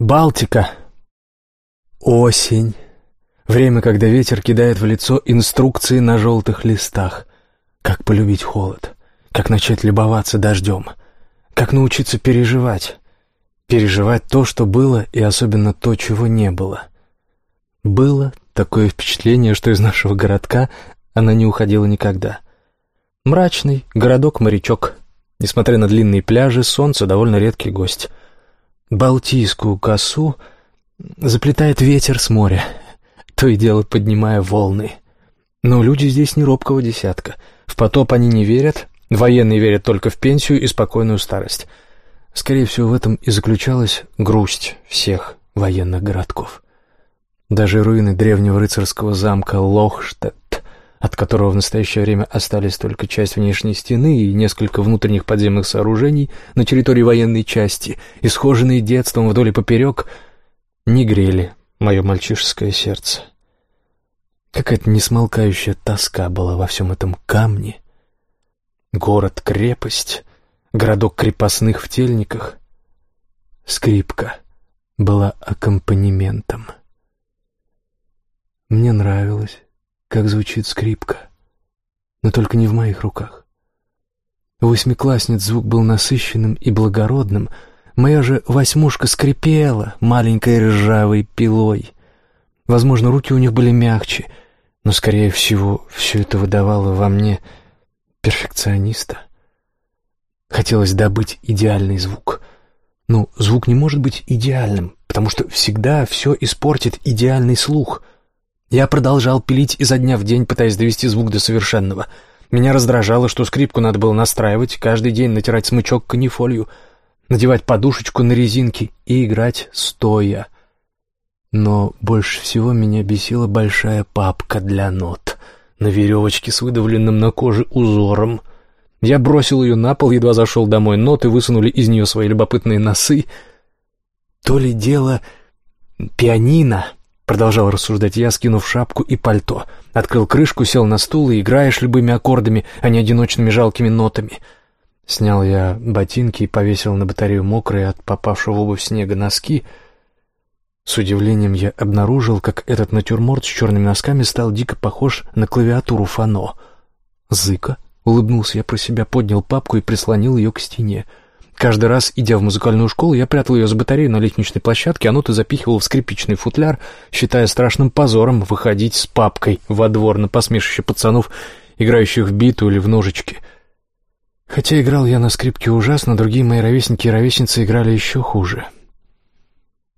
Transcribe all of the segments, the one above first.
Балтика. Осень. Время, когда ветер кидает в лицо инструкции на желтых листах. Как полюбить холод. Как начать любоваться дождем. Как научиться переживать. Переживать то, что было, и особенно то, чего не было. Было такое впечатление, что из нашего городка она не уходила никогда. Мрачный городок-морячок. Несмотря на длинные пляжи, солнце довольно редкий гость. Балтийскую косу заплетает ветер с моря, то и дело поднимая волны. Но люди здесь не робкого десятка. В потоп они не верят, военные верят только в пенсию и спокойную старость. Скорее всего, в этом и заключалась грусть всех военных городков. Даже руины древнего рыцарского замка Лохштадт от которого в настоящее время остались только часть внешней стены и несколько внутренних подземных сооружений на территории военной части, исхоженные детством вдоль и поперек, не грели мое мальчишеское сердце. Какая-то несмолкающая тоска была во всем этом камне. Город-крепость, городок крепостных в тельниках. Скрипка была аккомпанементом. Мне нравилось как звучит скрипка. Но только не в моих руках. Восьмиклассниц звук был насыщенным и благородным. Моя же восьмушка скрипела маленькой ржавой пилой. Возможно, руки у них были мягче, но, скорее всего, все это выдавало во мне перфекциониста. Хотелось добыть идеальный звук. Ну, звук не может быть идеальным, потому что всегда все испортит идеальный слух — я продолжал пилить изо дня в день, пытаясь довести звук до совершенного. Меня раздражало, что скрипку надо было настраивать, каждый день натирать смычок канифолью, надевать подушечку на резинки и играть стоя. Но больше всего меня бесила большая папка для нот на веревочке с выдавленным на коже узором. Я бросил ее на пол, едва зашел домой, ноты высунули из нее свои любопытные носы. То ли дело пианино — Продолжал рассуждать я, скинув шапку и пальто. Открыл крышку, сел на стул и играешь любыми аккордами, а не одиночными жалкими нотами. Снял я ботинки и повесил на батарею мокрые от попавшего в обувь снега носки. С удивлением я обнаружил, как этот натюрморт с черными носками стал дико похож на клавиатуру фано. «Зыка!» — улыбнулся я про себя, поднял папку и прислонил ее к стене. Каждый раз, идя в музыкальную школу, я прятал ее с батареей на лестничной площадке, а ноты запихивал в скрипичный футляр, считая страшным позором выходить с папкой во двор на посмешище пацанов, играющих в биту или в ножички. Хотя играл я на скрипке ужасно, другие мои ровесники и ровесницы играли еще хуже.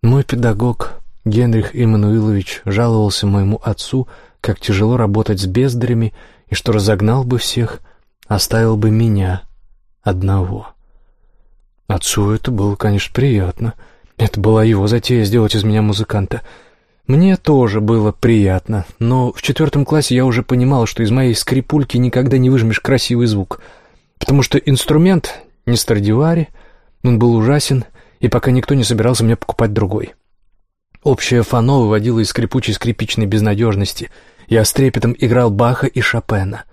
Мой педагог, Генрих Иммануилович, жаловался моему отцу, как тяжело работать с бездарями, и что разогнал бы всех, оставил бы меня одного. Отцу это было, конечно, приятно. Это была его затея сделать из меня музыканта. Мне тоже было приятно, но в четвертом классе я уже понимал, что из моей скрипульки никогда не выжмешь красивый звук, потому что инструмент не Страдивари, он был ужасен, и пока никто не собирался мне покупать другой. Общее фано выводило из скрипучей скрипичной безнадежности. Я с трепетом играл Баха и Шопена,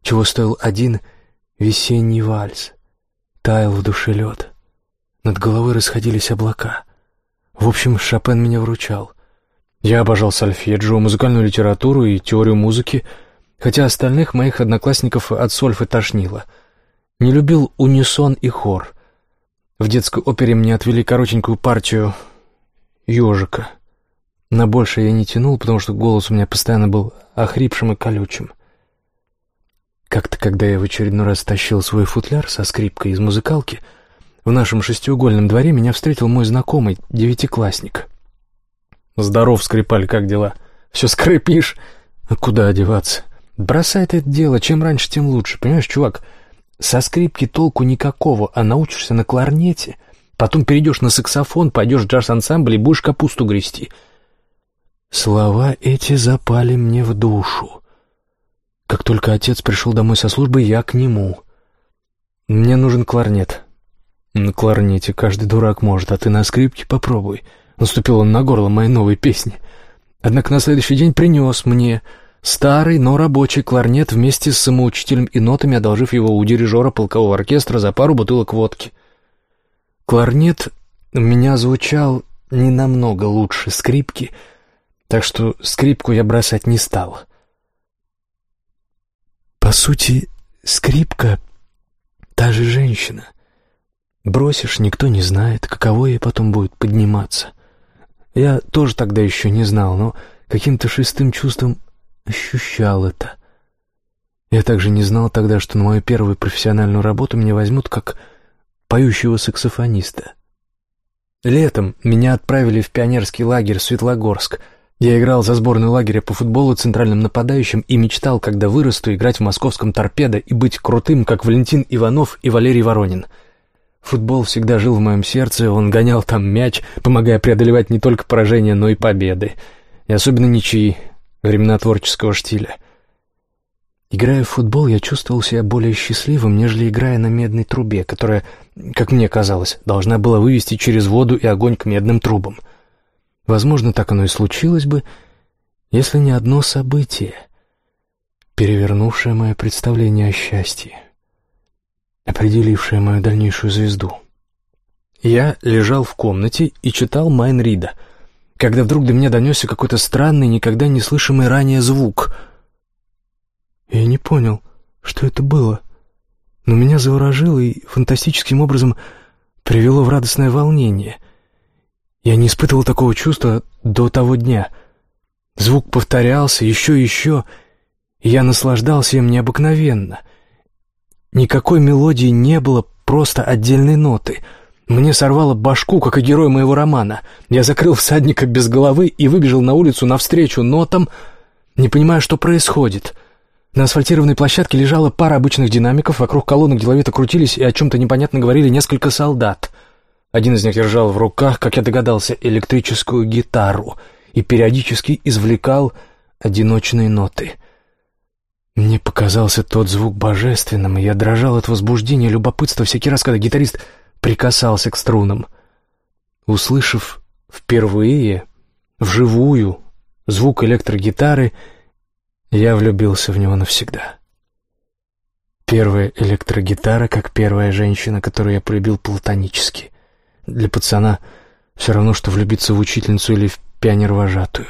чего стоил один весенний вальс. Таял в душе лед. Над головой расходились облака. В общем, Шопен меня вручал. Я обожал сольфеджио, музыкальную литературу и теорию музыки, хотя остальных моих одноклассников от сольфа тошнило. Не любил унисон и хор. В детской опере мне отвели коротенькую партию «Ежика». На больше я не тянул, потому что голос у меня постоянно был охрипшим и колючим. Как-то, когда я в очередной раз тащил свой футляр со скрипкой из музыкалки — в нашем шестиугольном дворе меня встретил мой знакомый, девятиклассник. «Здоров, Скрипаль, как дела? Все скрипишь?» «А куда одеваться?» «Бросай это дело, чем раньше, тем лучше. Понимаешь, чувак, со скрипки толку никакого, а научишься на кларнете, потом перейдешь на саксофон, пойдешь в джаз-ансамбль и будешь капусту грести». Слова эти запали мне в душу. Как только отец пришел домой со службы, я к нему. «Мне нужен кларнет», на кларнете каждый дурак может, а ты на скрипке попробуй. Наступил он на горло моей новой песни. Однако на следующий день принес мне старый, но рабочий кларнет вместе с самоучителем и нотами, одолжив его у дирижера полкового оркестра за пару бутылок водки. Кларнет у меня звучал не намного лучше скрипки, так что скрипку я бросать не стал. По сути, скрипка — та же женщина. Бросишь, никто не знает, каково ей потом будет подниматься. Я тоже тогда еще не знал, но каким-то шестым чувством ощущал это. Я также не знал тогда, что на мою первую профессиональную работу меня возьмут как поющего саксофониста. Летом меня отправили в пионерский лагерь Светлогорск. Я играл за сборную лагеря по футболу центральным нападающим и мечтал, когда вырасту, играть в московском торпедо и быть крутым, как Валентин Иванов и Валерий Воронин. Футбол всегда жил в моем сердце, он гонял там мяч, помогая преодолевать не только поражения, но и победы. И особенно ничьи, времена творческого штиля. Играя в футбол, я чувствовал себя более счастливым, нежели играя на медной трубе, которая, как мне казалось, должна была вывести через воду и огонь к медным трубам. Возможно, так оно и случилось бы, если не одно событие, перевернувшее мое представление о счастье, определившее мою дальнейшую звезду. Я лежал в комнате и читал Майн Рида, когда вдруг до меня донесся какой-то странный, никогда не слышимый ранее звук — я не понял, что это было, но меня заворожило и фантастическим образом привело в радостное волнение. Я не испытывал такого чувства до того дня. Звук повторялся еще и еще, и я наслаждался им необыкновенно. Никакой мелодии не было, просто отдельной ноты. Мне сорвало башку, как и герой моего романа. Я закрыл всадника без головы и выбежал на улицу навстречу нотам, не понимая, что происходит — на асфальтированной площадке лежала пара обычных динамиков, вокруг колонок деловито крутились и о чем-то непонятно говорили несколько солдат. Один из них держал в руках, как я догадался, электрическую гитару и периодически извлекал одиночные ноты. Мне показался тот звук божественным, и я дрожал от возбуждения и любопытства всякий раз, когда гитарист прикасался к струнам. Услышав впервые, вживую, звук электрогитары — я влюбился в него навсегда. Первая электрогитара, как первая женщина, которую я полюбил платонически. Для пацана все равно, что влюбиться в учительницу или в пионер-вожатую.